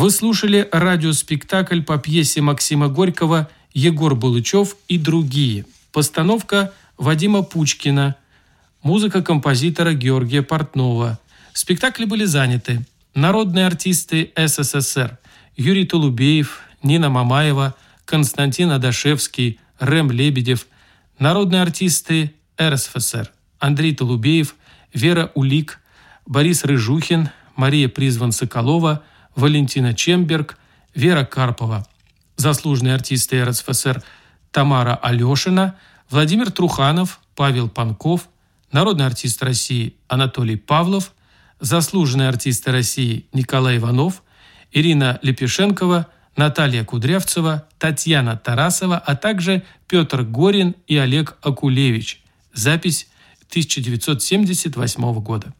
Вы слушали радиоспектакль по пьесе Максима Горького «Егор Булычев и другие». Постановка Вадима Пучкина. Музыка композитора Георгия Портнова. Спектакли были заняты. Народные артисты СССР. Юрий Тулубеев, Нина Мамаева, Константин Адашевский, Рэм Лебедев. Народные артисты РСФСР. Андрей Толубеев, Вера Улик, Борис Рыжухин, Мария Призван-Соколова, Валентина Чемберг, Вера Карпова. Заслуженные артисты РСФСР Тамара Алешина, Владимир Труханов, Павел Панков, народный артист России Анатолий Павлов, заслуженные артисты России Николай Иванов, Ирина Лепешенкова, Наталья Кудрявцева, Татьяна Тарасова, а также Петр Горин и Олег Акулевич. Запись 1978 года.